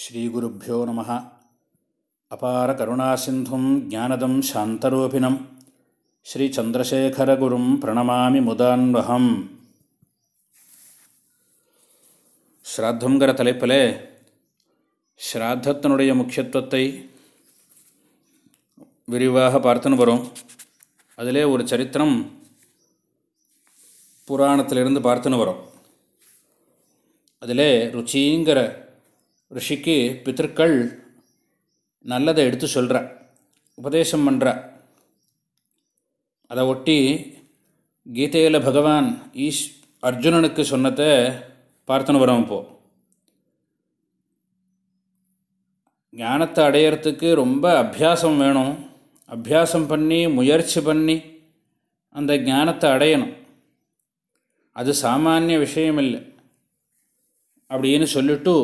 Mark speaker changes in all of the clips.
Speaker 1: ஸ்ரீகுருப்போ நம. அபார கருணாசிந்தும் ஜானதம் சாந்தரூபிணம். ஸ்ரீச்சந்திரசேகரகுரும் பிரணமாமி முதான்வகம் ஸ்ராத்தங்கிற தலைப்பில் ஸ்ராத்தத்தினுடைய முக்கியத்துவத்தை விரிவாக பார்த்துன்னு வரும். அதிலே ஒரு சரித்திரம் புராணத்திலிருந்து பார்த்துன்னு வரும். அதிலே ருச்சிங்கிற ரிஷிக்கு பித்திருக்கள் நல்லதை எடுத்து சொல்கிற உபதேசம் பண்ணுற அதை ஒட்டி கீதையில் பகவான் ஈஸ் அர்ஜுனனுக்கு சொன்னதை பார்த்துன்னு வரோம் இப்போது ஞானத்தை அடையிறதுக்கு ரொம்ப அபியாசம் வேணும். அபியாசம் பண்ணி முயற்சி பண்ணி அந்த ஞானத்தை அடையணும். அது சாமானிய விஷயம் இல்லை. அப்படின்னு சொல்லிட்டு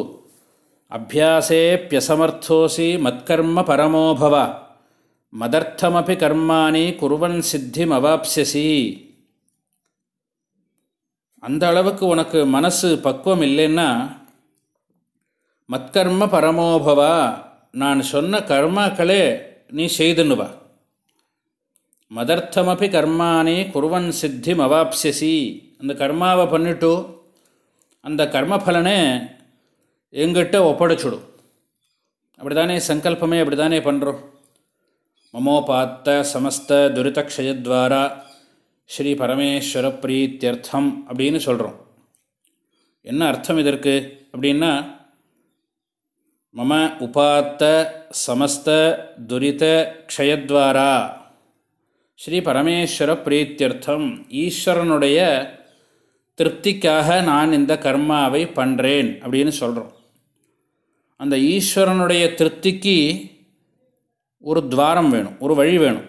Speaker 1: அபியாசேப்பியசமர்த்தோசி மத்கர்ம பரமோபவ மதர்த்தமபி கர்மானி குருவன் சித்திம் அவாப்சசி அந்த அளவுக்கு உனக்கு மனசு பக்குவம் இல்லைன்னா மத்கர்ம பரமோபவா நான் சொன்ன கர்மாக்களே நீ செய்துன்னுவா மதர்த்தமபி கர்மானி குருவன் சித்திம் அவாப்சசி அந்த கர்மாவை பண்ணிட்டு அந்த கர்மஃபலனை எங்கிட்ட ஒப்படைச்சுடும் அப்படி தானே சங்கல்பமே அப்படி தானே பண்ணுறோம் மமோபாத்த சமஸ்த துரிதக்ஷயத்வாரா ஸ்ரீ பரமேஸ்வர பிரீத்தியர்த்தம் அப்படின்னு சொல்கிறோம் என்ன அர்த்தம் இதற்கு? அப்படின்னா மம உபாத்த சமஸ்த துரித க்ஷயத்வாரா ஸ்ரீ பரமேஸ்வர பிரீத்தியர்த்தம் ஈஸ்வரனுடைய திருப்திக்காக நான் இந்த கர்மாவை பண்ணுறேன் அப்படின்னு சொல்கிறோம் அந்த ஈஸ்வரனுடைய திருப்திக்கு ஒரு துவாரம் வேணும் ஒரு வழி வேணும்.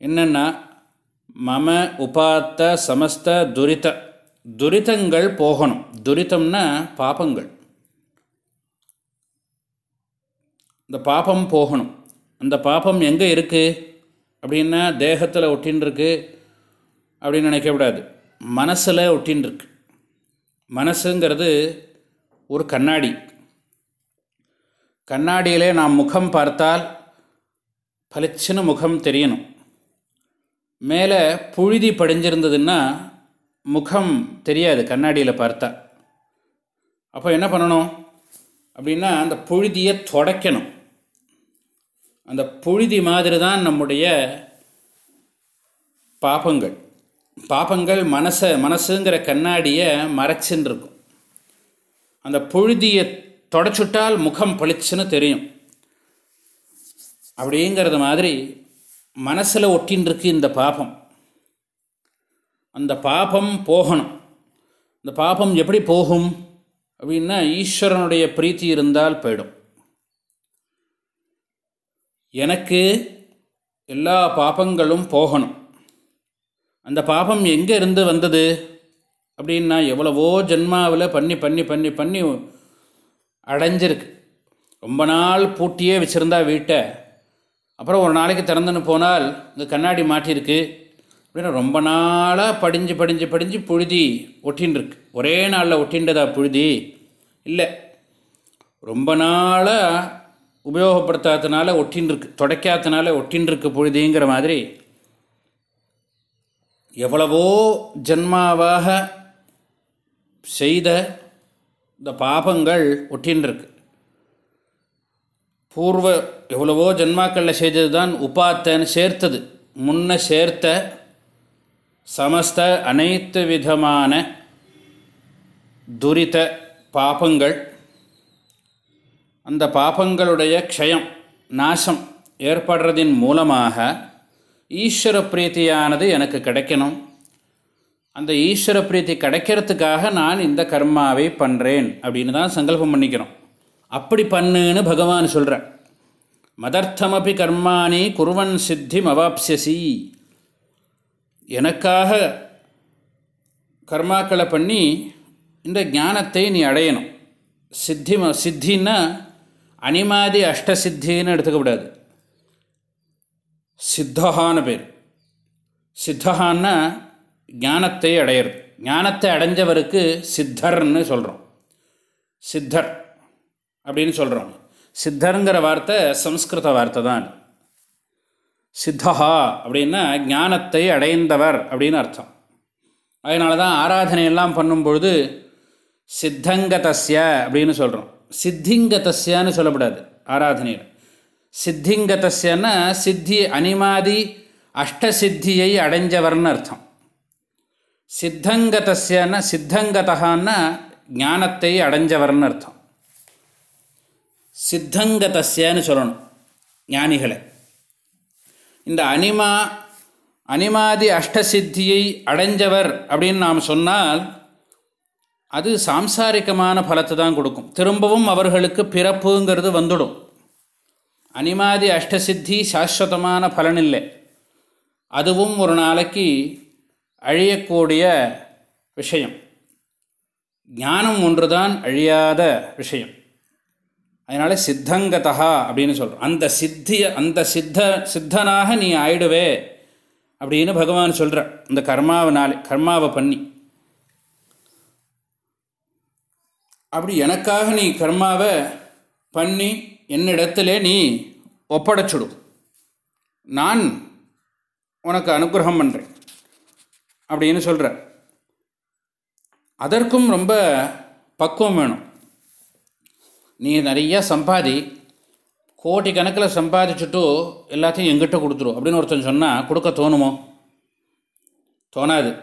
Speaker 1: என்னென்னா மம உபாத்த சமஸ்த துரித துரிதங்கள் போகணும். துரிதம்னா பாபங்கள். இந்த பாபம் போகணும். அந்த பாபம் எங்கே இருக்குது அப்படின்னா தேகத்தில் ஒட்டின்னு அப்படின்னு நினைக்கக்கூடாது. மனசில் ஒட்டின்னு இருக்கு மனசுங்கிறது ஒரு கண்ணாடி. கண்ணாடியிலே நாம் முகம் பார்த்தால் பளிச்சுன்னு முகம் தெரியணும். மேலே புழுதி படிஞ்சிருந்ததுன்னா முகம் தெரியாது கண்ணாடியில் பார்த்தா. அப்போ என்ன பண்ணணும்? அப்படின்னா அந்த புழுதியை தொடக்கணும். அந்த புழுதி மாதிரி தான் நம்முடைய பாப்பங்கள் பாப்பங்கள் மனசை மனசுங்கிற கண்ணாடியை மறைச்சின்னு இருக்கும். அந்த புழுதியை தொடச்சுட்டால் முகம் பளிச்சுன்னு தெரியும். அப்படிங்கிறது மாதிரி மனசில் ஒட்டின்னு இந்த பாபம். அந்த பாபம் போகணும். இந்த பாபம் எப்படி போகும்? அப்படின்னா ஈஸ்வரனுடைய பிரீத்தி இருந்தால் போயிடும். எனக்கு எல்லா பாபங்களும் போகணும். அந்த பாபம் எங்கே இருந்து வந்தது? அப்படின்னா எவ்வளவோ ஜென்மாவில் பண்ணி பண்ணி பண்ணி பண்ணி அடைஞ்சிருக்கு. ரொம்ப நாள் பூட்டியே வச்சுருந்தா வீட்டை. அப்புறம் ஒரு நாளைக்கு திறந்துன்னு போனால் இங்கே கண்ணாடி மாட்டியிருக்கு. அப்படின்னா ரொம்ப நாளாக படிஞ்சு படிஞ்சு படிஞ்சு புழுதி ஒட்டின்னு இருக்கு ஒரே நாளில் ஒட்டின்றதா புழுதி? இல்லை. ரொம்ப நாளாக உபயோகப்படுத்தாதனால ஒட்டின்னு இருக்கு தொடக்காதனால ஒட்டின்னு புழுதிங்கிற மாதிரி. எவ்வளவோ ஜென்மாவாக செய்த இந்த பாபங்கள் ஒட்டின்னு பூர்வ எவ்வளவோ ஜன்மாக்களில் செய்தது தான் உபாத்தன்னு சேர்த்தது. முன்ன சேர்த்த சமஸ்த அனைத்து விதமான துரித பாபங்கள். அந்த பாபங்களுடைய க்ஷயம் நாசம் ஏற்படுறதின் மூலமாக ஈஸ்வர பிரீத்தியானது எனக்கு கிடைக்கணும். அந்த ஈஸ்வர பிரீத்தி கிடைக்கிறதுக்காக நான் இந்த கர்மாவை பண்ணுறேன் அப்படின்னு தான் சங்கல்பம் பண்ணிக்கிறோம். அப்படி பண்ணுன்னு பகவான் சொல்கிறேன் மதர்த்தமபி கர்மாணி குருவன் சித்தி மவாப்சசி எனக்காக கர்மாக்களை பண்ணி இந்த ஞானத்தை நீ அடையணும். சித்தி சித்தின்னா அனிமாதி அஷ்டசித்தின்னு எடுத்துக்கக்கூடாது சித்தகான்னு பேர். சித்தகான்னா ஞானத்தை அடையிறது. ஞானத்தை அடைஞ்சவருக்கு சித்தர்னு சொல்கிறோம் சித்தர் அப்படின்னு சொல்கிறோம் சித்தருங்கிற வார்த்தை சம்ஸ்கிருத வார்த்தை தான் சித்தஹா அப்படின்னா ஞானத்தை அடைந்தவர் அப்படின்னு அர்த்தம். அதனால தான் ஆராதனையெல்லாம் பண்ணும்பொழுது சித்தங்கதஸ்ய அப்படின்னு சொல்கிறோம் சித்திங்கதஸ்யான்னு சொல்லப்படாது ஆராதனையில். சித்திங்கதஸ்யன்னா சித்தி அனிமாதி அஷ்டசித்தியை அடைஞ்சவர்னு அர்த்தம். சித்தங்கதஸ்யன்னா சித்தங்கதான்னா ஞானத்தை அடைஞ்சவர்னு அர்த்தம். சித்தங்கதஸ்யன்னு சொல்லணும் ஞானிகளை. இந்த அனிமா அனிமாதி அஷ்டசித்தியை அடைஞ்சவர் அப்படின்னு நாம் சொன்னால் அது சாம்சாரிகமான பலத்தை தான் கொடுக்கும். திரும்பவும் அவர்களுக்கு பிறப்புங்கிறது வந்துடும். அனிமாதி அஷ்டசித்தி சாஸ்வதமான பலன் இல்லை அதுவும் ஒரு நாளைக்கு அழியக்கூடிய விஷயம். ஞானம் ஒன்று தான் அழியாத விஷயம். அதனால் சித்தங்கதா அப்படின்னு சொல்கிறோம் அந்த சித்திய அந்த சித்த சித்தனாக நீ ஆயிடுவே அப்படின்னு பகவான் சொல்கிற இந்த கர்மாவனாலே கர்மாவை பண்ணி. அப்படி எனக்காக நீ கர்மாவை பண்ணி என்னிடத்திலே நீ ஒப்படைச்சுடும் நான் உனக்கு அனுகிரகம் பண்ணுறேன் அப்படின்னு சொல்கிற அதற்கும் ரொம்ப பக்குவம் வேணும். நீ நிறையா சம்பாதி கோடி கணக்கில் சம்பாதிச்சுட்டு எல்லாத்தையும் எங்கிட்ட கொடுத்துரும் அப்படின்னு ஒருத்தன் சொன்னால் கொடுக்க தோணுமோ? தோணாது.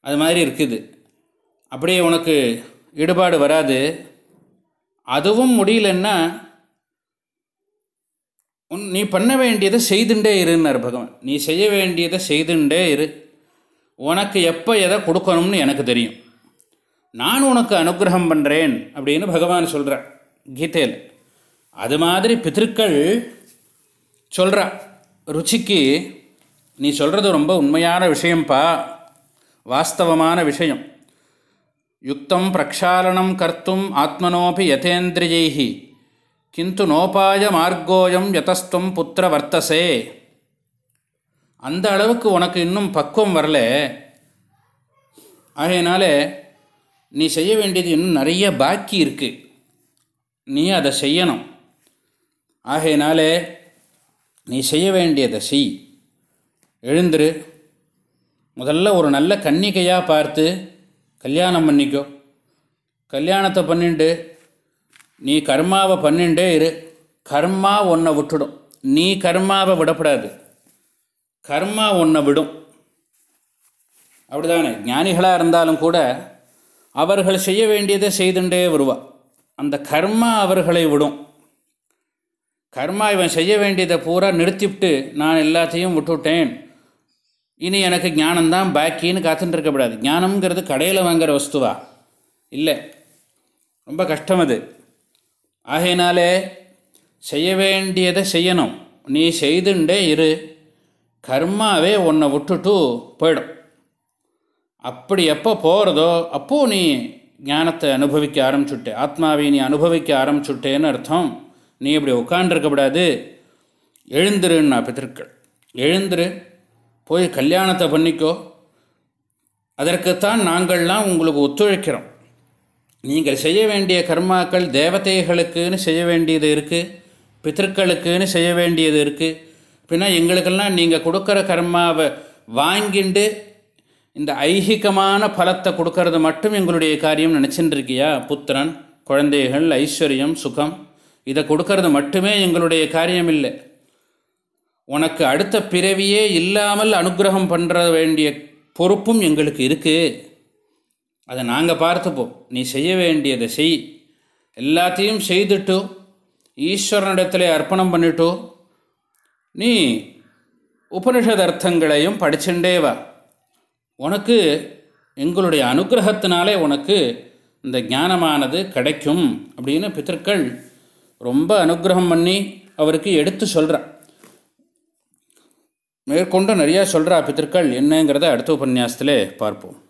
Speaker 1: அது மாதிரி இருக்குது. அப்படியே உனக்கு ஈடுபாடு வராது. அதுவும் முடியலன்னா உன் நீ பண்ண வேண்டியதை செய்துண்டே இருன்னார் பகவான். நீ செய்ய வேண்டியதை செய்துண்டே இரு. உனக்கு எப்போ எதை கொடுக்கணும்னு எனக்கு தெரியும். நான் உனக்கு அனுகிரகம் பண்ணுறேன் அப்படின்னு பகவான் சொல்கிறார் கீதையில். அது மாதிரி பித்திருக்கள் சொல்கிறா ருச்சிக்கு நீ சொல்கிறது ரொம்ப உண்மையான விஷயம்ப்பா வாஸ்தவமான விஷயம். யுக்தம் பிரக்ஷாலனம் கர்த்தும் ஆத்மனோபி யதேந்திரியை கிந்து நோபாய மார்க்கோயம் யதஸ்துவம் புத்திர வர்த்தசே. அந்த அளவுக்கு உனக்கு இன்னும் பக்குவம் வரல. ஆகையினால நீ செய்ய வேண்டியது இன்னும் நிறைய பாக்கி இருக்குது நீ அதை செய்யணும். ஆகையினால நீ செய்ய வேண்டியதை செய். எழுந்துரு. முதல்ல ஒரு நல்ல கன்னிகையாக பார்த்து கல்யாணம் பண்ணிக்கோ. கல்யாணத்தை பண்ணிண்டு நீ கர்மாவை பண்ணிண்டே இரு. கர்மா உன்னை விட்டுடும். நீ கர்மாவை விடப்படாது. கர்மா ஒன்றை விடும். அப்படிதானே? ஞானிகளாக இருந்தாலும் கூட அவர்கள் செய்ய வேண்டியதை செய்துண்டே வருவா. அந்த கர்மா அவர்களை விடும். கர்மா இவன் செய்ய வேண்டியதை பூரா நிறுத்திவிட்டு நான் எல்லாத்தையும் விட்டுவிட்டேன். இனி எனக்கு ஞானம்தான் பாக்கின்னு காத்துட்டு இருக்கக்கூடாது. ஞானம்ங்கிறது கடையில் வாங்குகிற வஸ்துவா? இல்லை. ரொம்ப கஷ்டம் அது. ஆகையினாலே செய்ய வேண்டியதை செய்யணும். நீ செய்துண்டே இரு. கர்மாவே உன்னை விட்டுட்டு போயிடும். அப்படி எப்போ போகிறதோ அப்போது நீ ஞானத்தை அனுபவிக்க ஆரம்பிச்சுட்டே. ஆத்மாவை நீ அனுபவிக்க ஆரம்பிச்சுட்டேன்னு அர்த்தம். நீ இப்படி உட்காண்டிருக்கக்கூடாது எழுந்துருன்னா பித்திருக்கள் எழுந்துரு. போய் கல்யாணத்தை பண்ணிக்கோ. அதற்குத்தான் நாங்கள்லாம் உங்களுக்கு ஒத்துழைக்கிறோம். நீங்கள் செய்ய வேண்டிய கர்மாக்கள் தேவதைகளுக்குன்னு செய்ய வேண்டியது இருக்குது பித்திருக்களுக்குன்னு செய்ய வேண்டியது இருக்குது பின்னா எங்களுக்கெல்லாம் நீங்கள் கொடுக்குற கர்மாவை வாங்கிண்டு இந்த ஐகிகமான பலத்தை கொடுக்கறது மட்டும் எங்களுடைய காரியம் நினச்சின்னு இருக்கியா புத்திரன் குழந்தைகள் ஐஸ்வர்யம் சுகம். இதை கொடுக்கறது மட்டுமே எங்களுடைய காரியம் இல்லை உனக்கு அடுத்த பிறவியே இல்லாமல் அனுகிரகம் பண்ணுற வேண்டிய பொறுப்பும் எங்களுக்கு இருக்குது அதை நாங்கள் பார்த்துப்போம். நீ செய்ய வேண்டியதை செய். எல்லாத்தையும் செய்துட்டு ஈஸ்வரனிடத்தில் அர்ப்பணம் பண்ணிட்டு நீ உபனிஷதர்த்தங்களையும் படிச்சுட்டே வா. உனக்கு எங்களுடைய அனுகிரகத்தினாலே உனக்கு இந்த ஞானமானது கிடைக்கும் அப்படின்னு பித்தர்கள் ரொம்ப அனுகிரகம் பண்ணி அவருக்கு எடுத்து சொல்கிறா மேற்கொண்டு நிறையா சொல்கிறா பித்தர்கள் என்னங்கிறத அடுத்த உபன்யாசத்திலே பார்ப்போம்.